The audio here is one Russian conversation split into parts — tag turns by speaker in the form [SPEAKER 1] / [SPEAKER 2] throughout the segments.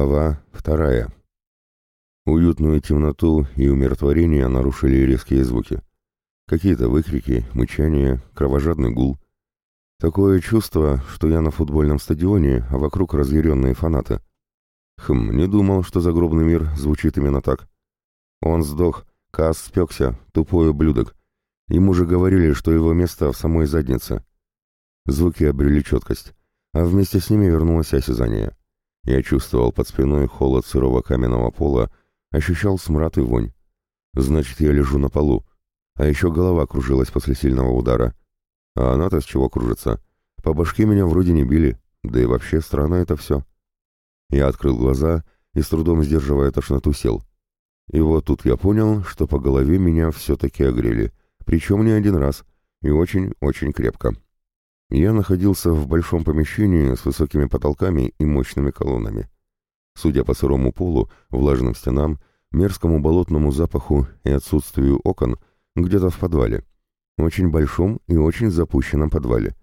[SPEAKER 1] Глава вторая. Уютную темноту и умиротворение нарушили резкие звуки. Какие-то выкрики, мычание, кровожадный гул. Такое чувство, что я на футбольном стадионе, а вокруг разъяренные фанаты. Хм, не думал, что загробный мир звучит именно так. Он сдох, Каас спекся, тупой ублюдок. Ему же говорили, что его место в самой заднице. Звуки обрели четкость, а вместе с ними вернулось осязание. Я чувствовал под спиной холод сырого каменного пола, ощущал смрад и вонь. Значит, я лежу на полу. А еще голова кружилась после сильного удара. А она-то с чего кружится? По башке меня вроде не били, да и вообще странно это все. Я открыл глаза и, с трудом сдерживая тошноту, сел. И вот тут я понял, что по голове меня все-таки огрели, причем не один раз, и очень-очень крепко. Я находился в большом помещении с высокими потолками и мощными колоннами. Судя по сырому полу, влажным стенам, мерзкому болотному запаху и отсутствию окон, где-то в подвале. Очень большом и очень запущенном подвале.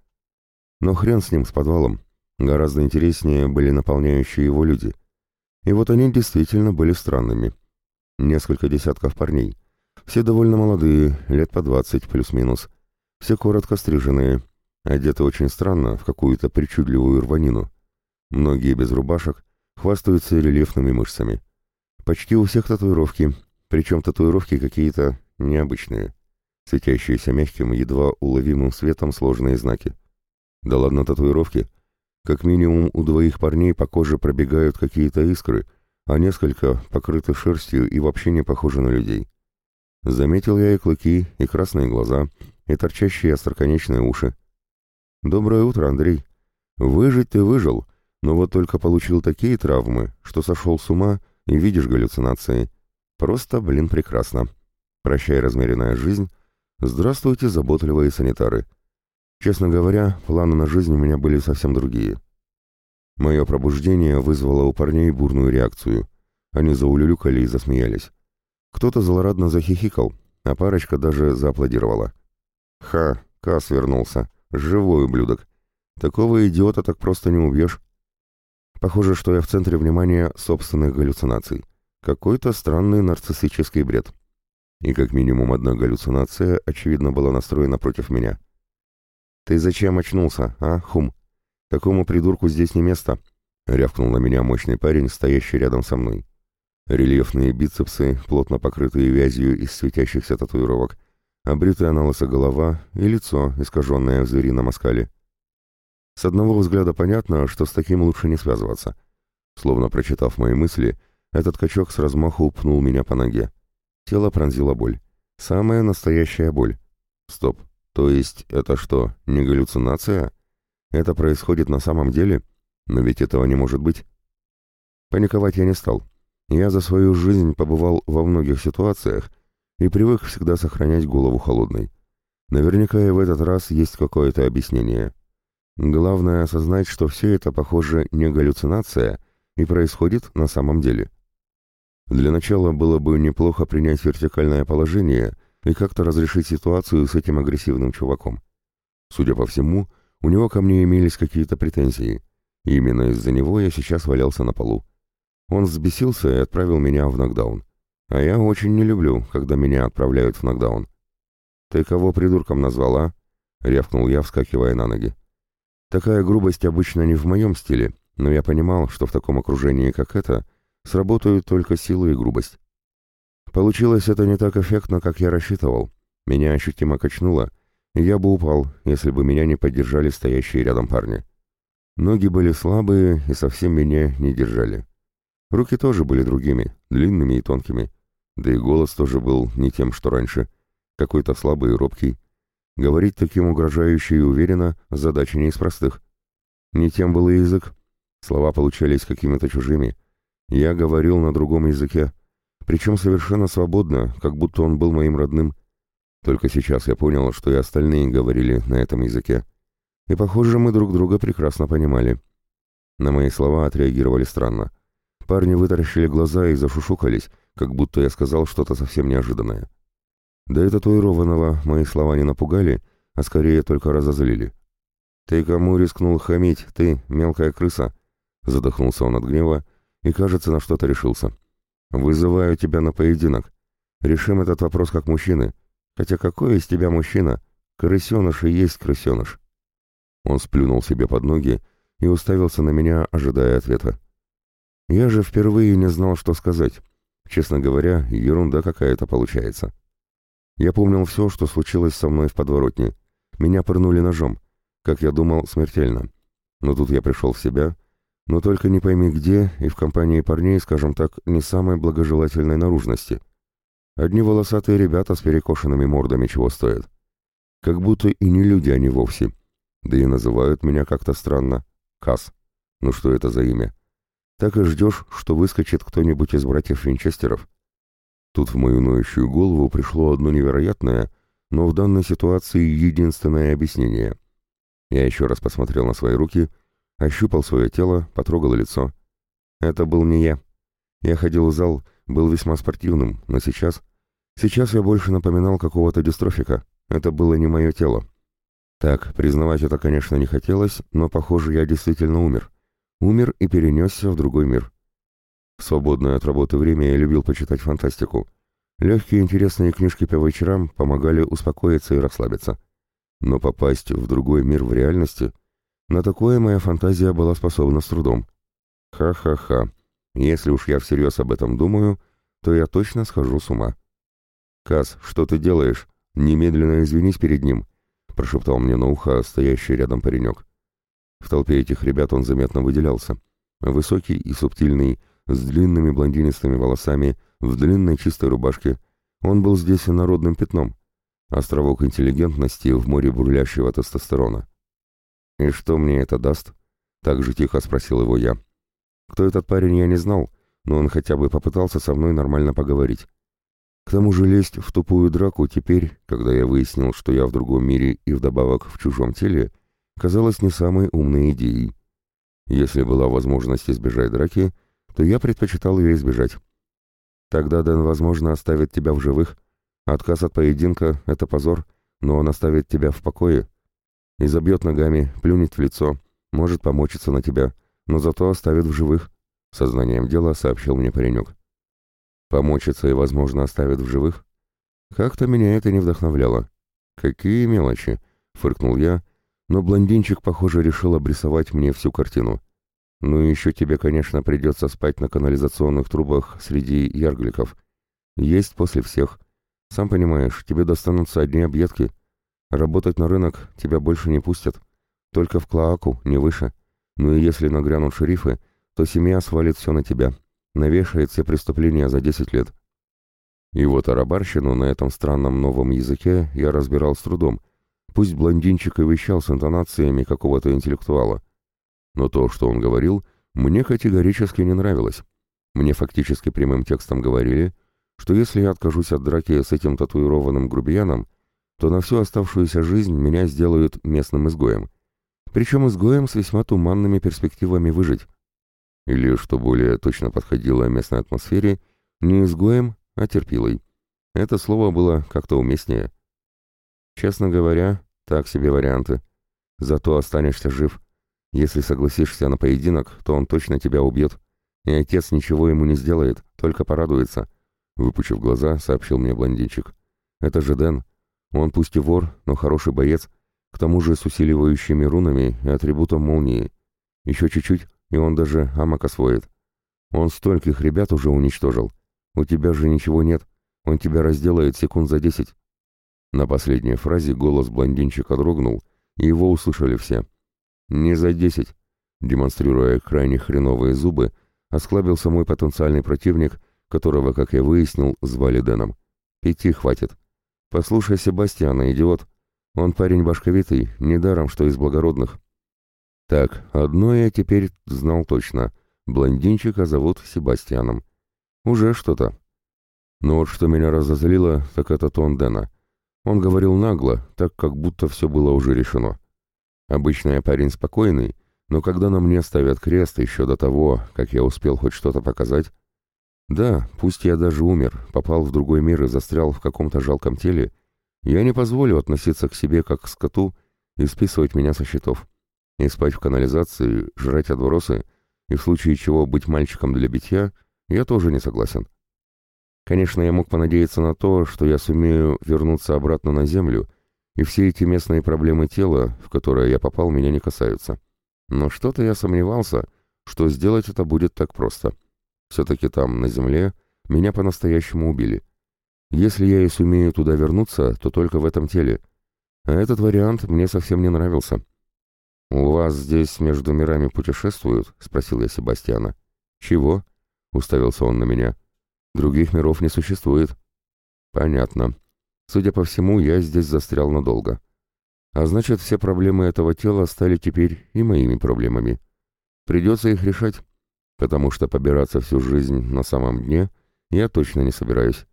[SPEAKER 1] Но хрен с ним, с подвалом. Гораздо интереснее были наполняющие его люди. И вот они действительно были странными. Несколько десятков парней. Все довольно молодые, лет по двадцать плюс-минус. Все коротко стриженные, Одеты очень странно, в какую-то причудливую рванину. Многие без рубашек, хвастаются рельефными мышцами. Почти у всех татуировки, причем татуировки какие-то необычные, светящиеся мягким, едва уловимым светом сложные знаки. Да ладно татуировки. Как минимум у двоих парней по коже пробегают какие-то искры, а несколько покрыты шерстью и вообще не похожи на людей. Заметил я и клыки, и красные глаза, и торчащие остроконечные уши. «Доброе утро, Андрей. Выжить ты выжил, но вот только получил такие травмы, что сошел с ума и видишь галлюцинации. Просто, блин, прекрасно. Прощай, размеренная жизнь. Здравствуйте, заботливые санитары. Честно говоря, планы на жизнь у меня были совсем другие. Мое пробуждение вызвало у парней бурную реакцию. Они заулюлюкали и засмеялись. Кто-то злорадно захихикал, а парочка даже зааплодировала. «Ха, Кас вернулся. Живой ублюдок. Такого идиота так просто не убьешь. Похоже, что я в центре внимания собственных галлюцинаций. Какой-то странный нарциссический бред. И как минимум одна галлюцинация, очевидно, была настроена против меня. «Ты зачем очнулся, а, Хум? Такому придурку здесь не место», — рявкнул на меня мощный парень, стоящий рядом со мной. Рельефные бицепсы, плотно покрытые вязью из светящихся татуировок, обритая на лысо голова и лицо, искаженное в зверином оскале. С одного взгляда понятно, что с таким лучше не связываться. Словно прочитав мои мысли, этот качок с размаху упнул меня по ноге. Тело пронзила боль. Самая настоящая боль. Стоп. То есть это что, не галлюцинация? Это происходит на самом деле? Но ведь этого не может быть. Паниковать я не стал. Я за свою жизнь побывал во многих ситуациях, и привык всегда сохранять голову холодной. Наверняка и в этот раз есть какое-то объяснение. Главное осознать, что все это, похоже, не галлюцинация и происходит на самом деле. Для начала было бы неплохо принять вертикальное положение и как-то разрешить ситуацию с этим агрессивным чуваком. Судя по всему, у него ко мне имелись какие-то претензии, именно из-за него я сейчас валялся на полу. Он взбесился и отправил меня в нокдаун. А я очень не люблю, когда меня отправляют в нокдаун. «Ты кого придурком назвала?» — рявкнул я, вскакивая на ноги. Такая грубость обычно не в моем стиле, но я понимал, что в таком окружении, как это, сработают только сила и грубость. Получилось это не так эффектно, как я рассчитывал. Меня ощутимо качнуло, и я бы упал, если бы меня не поддержали стоящие рядом парни. Ноги были слабые и совсем меня не держали. Руки тоже были другими, длинными и тонкими. Да и голос тоже был не тем, что раньше. Какой-то слабый и робкий. Говорить таким угрожающе и уверенно – задача не из простых. Не тем был и язык. Слова получались какими-то чужими. Я говорил на другом языке. Причем совершенно свободно, как будто он был моим родным. Только сейчас я понял, что и остальные говорили на этом языке. И, похоже, мы друг друга прекрасно понимали. На мои слова отреагировали странно. Парни вытаращили глаза и зашушукались, как будто я сказал что-то совсем неожиданное. Да и татуированного мои слова не напугали, а скорее только разозлили. «Ты кому рискнул хамить, ты, мелкая крыса?» Задохнулся он от гнева и, кажется, на что-то решился. «Вызываю тебя на поединок. Решим этот вопрос как мужчины. Хотя какой из тебя мужчина? Крысеныш и есть крысеныш». Он сплюнул себе под ноги и уставился на меня, ожидая ответа. Я же впервые не знал, что сказать. Честно говоря, ерунда какая-то получается. Я помнил все, что случилось со мной в подворотне. Меня пырнули ножом. Как я думал, смертельно. Но тут я пришел в себя, но только не пойми где и в компании парней, скажем так, не самой благожелательной наружности. Одни волосатые ребята с перекошенными мордами чего стоят. Как будто и не люди они вовсе. Да и называют меня как-то странно. Кас. Ну что это за имя? Так и ждешь, что выскочит кто-нибудь из братьев Винчестеров. Тут в мою ноющую голову пришло одно невероятное, но в данной ситуации единственное объяснение. Я еще раз посмотрел на свои руки, ощупал свое тело, потрогал лицо. Это был не я. Я ходил в зал, был весьма спортивным, но сейчас... Сейчас я больше напоминал какого-то дистрофика. Это было не мое тело. Так, признавать это, конечно, не хотелось, но, похоже, я действительно умер. Умер и перенесся в другой мир. В свободное от работы время я любил почитать фантастику. Легкие интересные книжки по вечерам помогали успокоиться и расслабиться. Но попасть в другой мир в реальности, на такое моя фантазия была способна с трудом. Ха-ха-ха. Если уж я всерьез об этом думаю, то я точно схожу с ума. «Каз, что ты делаешь? Немедленно извинись перед ним», — прошептал мне на ухо стоящий рядом паренек. В толпе этих ребят он заметно выделялся. Высокий и субтильный, с длинными блондинистыми волосами, в длинной чистой рубашке. Он был здесь и народным пятном. Островок интеллигентности в море бурлящего тестостерона. «И что мне это даст?» — так же тихо спросил его я. Кто этот парень, я не знал, но он хотя бы попытался со мной нормально поговорить. К тому же лезть в тупую драку теперь, когда я выяснил, что я в другом мире и вдобавок в чужом теле, казалось не самой умной идеей. Если была возможность избежать драки, то я предпочитал ее избежать. Тогда Дэн, возможно, оставит тебя в живых. Отказ от поединка — это позор, но он оставит тебя в покое. И забьет ногами, плюнет в лицо, может помочиться на тебя, но зато оставит в живых. Сознанием дела сообщил мне паренек. Помочиться и, возможно, оставит в живых? Как-то меня это не вдохновляло. Какие мелочи, фыркнул я, но блондинчик, похоже, решил обрисовать мне всю картину. Ну и еще тебе, конечно, придется спать на канализационных трубах среди яргликов. Есть после всех. Сам понимаешь, тебе достанутся одни объедки. Работать на рынок тебя больше не пустят. Только в Клоаку, не выше. Ну и если нагрянут шерифы, то семья свалит все на тебя. Навешает все преступления за 10 лет. И вот арабарщину на этом странном новом языке я разбирал с трудом, Пусть блондинчик и вещал с интонациями какого-то интеллектуала. Но то, что он говорил, мне категорически не нравилось. Мне фактически прямым текстом говорили, что если я откажусь от драки с этим татуированным грубияном, то на всю оставшуюся жизнь меня сделают местным изгоем. Причем изгоем с весьма туманными перспективами выжить. Или, что более точно подходило местной атмосфере, не изгоем, а терпилой. Это слово было как-то уместнее. Честно говоря, так себе варианты. Зато останешься жив. Если согласишься на поединок, то он точно тебя убьет. И отец ничего ему не сделает, только порадуется. Выпучив глаза, сообщил мне блондинчик. Это же Дэн. Он пусть и вор, но хороший боец, к тому же с усиливающими рунами и атрибутом молнии. Еще чуть-чуть, и он даже амок освоит. Он стольких ребят уже уничтожил. У тебя же ничего нет. Он тебя разделает секунд за десять. На последней фразе голос блондинчика дрогнул, и его услышали все. «Не за десять», демонстрируя крайне хреновые зубы, осклабился мой потенциальный противник, которого, как я выяснил, звали Дэном. «Пяти хватит. Послушай Себастьяна, идиот. Он парень башковитый, недаром, что из благородных». Так, одно я теперь знал точно. Блондинчика зовут Себастьяном. Уже что-то. Но вот что меня разозлило, так это тон Дэна. Он говорил нагло, так как будто все было уже решено. Обычно я парень спокойный, но когда на мне ставят крест еще до того, как я успел хоть что-то показать... Да, пусть я даже умер, попал в другой мир и застрял в каком-то жалком теле, я не позволю относиться к себе как к скоту и списывать меня со счетов. И спать в канализации, жрать отбросы и в случае чего быть мальчиком для битья, я тоже не согласен. Конечно, я мог понадеяться на то, что я сумею вернуться обратно на землю, и все эти местные проблемы тела, в которые я попал, меня не касаются. Но что-то я сомневался, что сделать это будет так просто. Все-таки там, на земле, меня по-настоящему убили. Если я и сумею туда вернуться, то только в этом теле. А этот вариант мне совсем не нравился. «У вас здесь между мирами путешествуют?» — спросил я Себастьяна. «Чего?» — уставился он на меня. «Других миров не существует». «Понятно. Судя по всему, я здесь застрял надолго. А значит, все проблемы этого тела стали теперь и моими проблемами. Придется их решать, потому что побираться всю жизнь на самом дне я точно не собираюсь.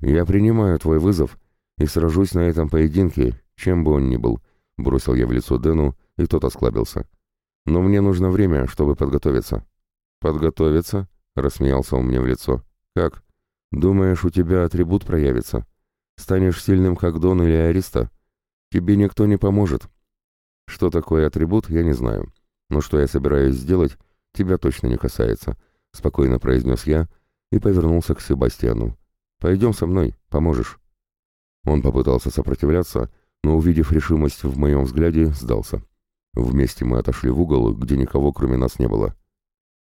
[SPEAKER 1] Я принимаю твой вызов и сражусь на этом поединке, чем бы он ни был», — бросил я в лицо Дэну, и тот осклабился. «Но мне нужно время, чтобы подготовиться». «Подготовиться?» — рассмеялся он мне в лицо. «Как? Думаешь, у тебя атрибут проявится? Станешь сильным, как Дон или Ариста? Тебе никто не поможет». «Что такое атрибут, я не знаю. Но что я собираюсь сделать, тебя точно не касается», — спокойно произнес я и повернулся к Себастьяну. «Пойдем со мной, поможешь». Он попытался сопротивляться, но, увидев решимость в моем взгляде, сдался. Вместе мы отошли в угол, где никого кроме нас не было.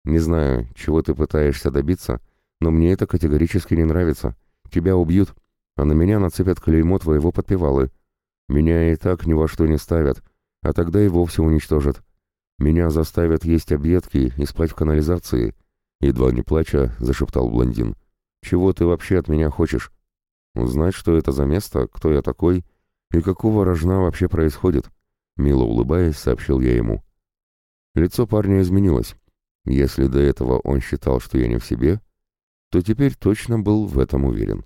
[SPEAKER 1] «Не знаю, чего ты пытаешься добиться, но мне это категорически не нравится. Тебя убьют, а на меня нацепят клеймо твоего подпевалы. Меня и так ни во что не ставят, а тогда и вовсе уничтожат. Меня заставят есть объедки и спать в канализации», — едва не плача, зашептал блондин. «Чего ты вообще от меня хочешь? Узнать, что это за место, кто я такой и какого рожна вообще происходит?» Мило улыбаясь, сообщил я ему. Лицо парня изменилось. Если до этого он считал, что я не в себе, то теперь точно был в этом уверен.